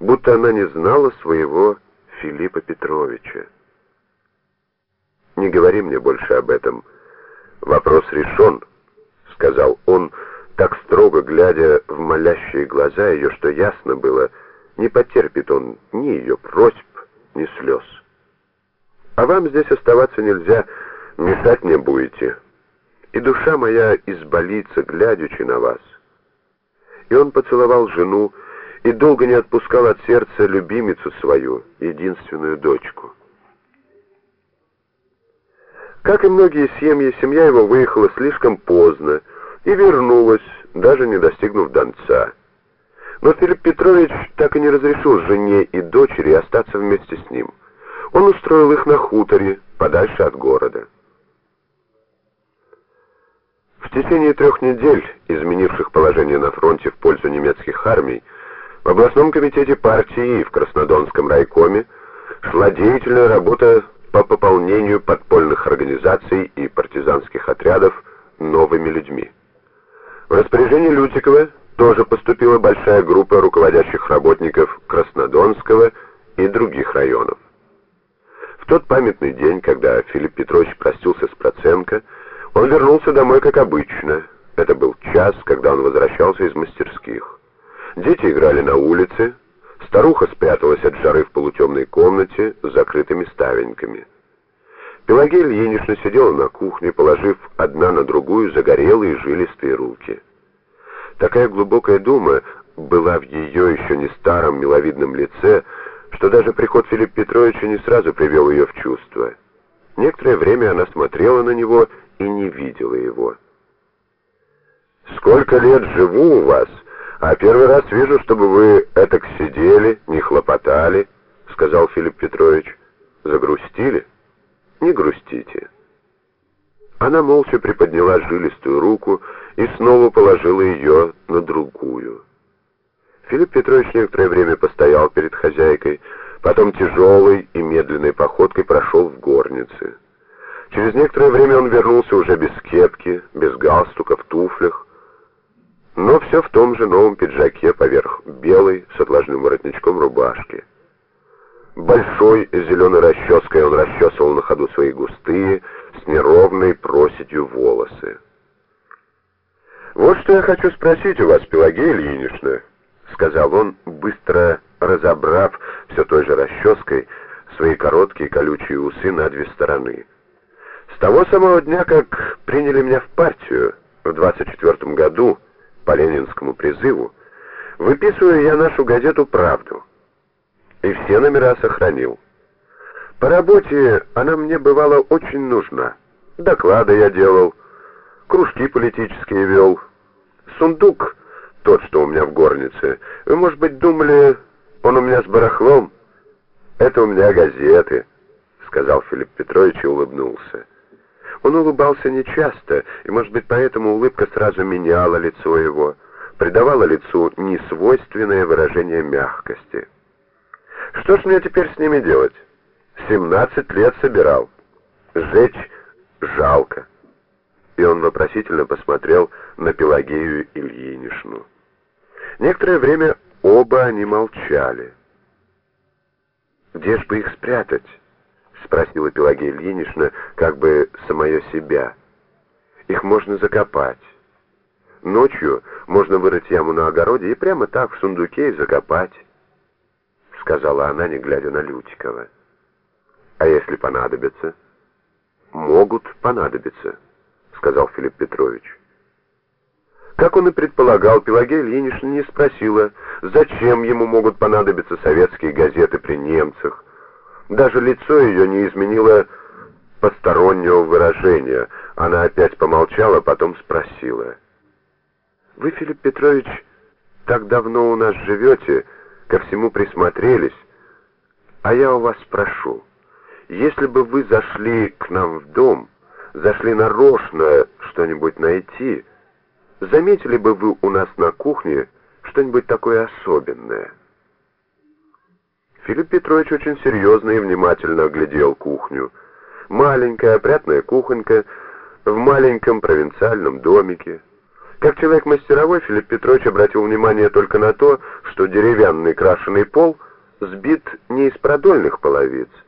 будто она не знала своего Филиппа Петровича. «Не говори мне больше об этом. Вопрос решен», — сказал он, так строго глядя в молящие глаза ее, что ясно было, не потерпит он ни ее просьб, ни слез. «А вам здесь оставаться нельзя, мешать мне будете, и душа моя изболится, глядячи на вас». И он поцеловал жену, и долго не отпускал от сердца любимицу свою, единственную дочку. Как и многие семьи, семья его выехала слишком поздно и вернулась, даже не достигнув Донца. Но Филипп Петрович так и не разрешил жене и дочери остаться вместе с ним. Он устроил их на хуторе, подальше от города. В течение трех недель, изменивших положение на фронте в пользу немецких армий, в областном комитете партии и в Краснодонском райкоме шла деятельная работа по пополнению подпольных организаций и партизанских отрядов новыми людьми. В распоряжение Лютикова тоже поступила большая группа руководящих работников Краснодонского и других районов. В тот памятный день, когда Филипп Петрович простился с Проценко, он вернулся домой как обычно. Это был час, когда он возвращался из мастерских. Дети играли на улице, старуха спряталась от жары в полутемной комнате с закрытыми ставеньками. Пелагея Ильинична сидела на кухне, положив одна на другую загорелые жилистые руки. Такая глубокая дума была в ее еще не старом миловидном лице, что даже приход Филиппа Петровича не сразу привел ее в чувство. Некоторое время она смотрела на него и не видела его. «Сколько лет живу у вас?» «А первый раз вижу, чтобы вы этак сидели, не хлопотали», — сказал Филипп Петрович. «Загрустили? Не грустите». Она молча приподняла жилистую руку и снова положила ее на другую. Филипп Петрович некоторое время постоял перед хозяйкой, потом тяжелой и медленной походкой прошел в горнице. Через некоторое время он вернулся уже без кепки, без галстука, в туфлях, но все в том же новом пиджаке поверх белой с отложным воротничком рубашки. Большой зеленой расческой он расчесывал на ходу свои густые, с неровной проседью волосы. «Вот что я хочу спросить у вас, Пелагея Ильинична», — сказал он, быстро разобрав все той же расческой свои короткие колючие усы на две стороны. «С того самого дня, как приняли меня в партию в 24 году, по ленинскому призыву, выписываю я нашу газету «Правду». И все номера сохранил. По работе она мне бывала очень нужна. Доклады я делал, кружки политические вел. Сундук, тот, что у меня в горнице, вы, может быть, думали, он у меня с барахлом? Это у меня газеты, сказал Филипп Петрович и улыбнулся. Он улыбался нечасто, и, может быть, поэтому улыбка сразу меняла лицо его, придавала лицу несвойственное выражение мягкости. Что ж мне теперь с ними делать? Семнадцать лет собирал. Сжечь жалко. И он вопросительно посмотрел на Пелагею Ильинишну. Некоторое время оба они молчали. Где ж бы их спрятать? Спросила Пелагея Ильинична, как бы самое себя. Их можно закопать. Ночью можно вырыть яму на огороде и прямо так в сундуке и закопать, сказала она, не глядя на Лютикова. А если понадобится? Могут понадобиться, сказал Филипп Петрович. Как он и предполагал, Пелагея Ильинична не спросила, зачем ему могут понадобиться советские газеты при немцах, даже лицо ее не изменило постороннего выражения. Она опять помолчала, потом спросила. «Вы, Филипп Петрович, так давно у нас живете, ко всему присмотрелись, а я у вас спрошу, если бы вы зашли к нам в дом, зашли нарочно что-нибудь найти, заметили бы вы у нас на кухне что-нибудь такое особенное?» Филипп Петрович очень серьезно и внимательно оглядел кухню. Маленькая, опрятная кухонька в маленьком провинциальном домике. Как человек мастеровой, Филипп Петрович обратил внимание только на то, что деревянный крашеный пол сбит не из продольных половиц,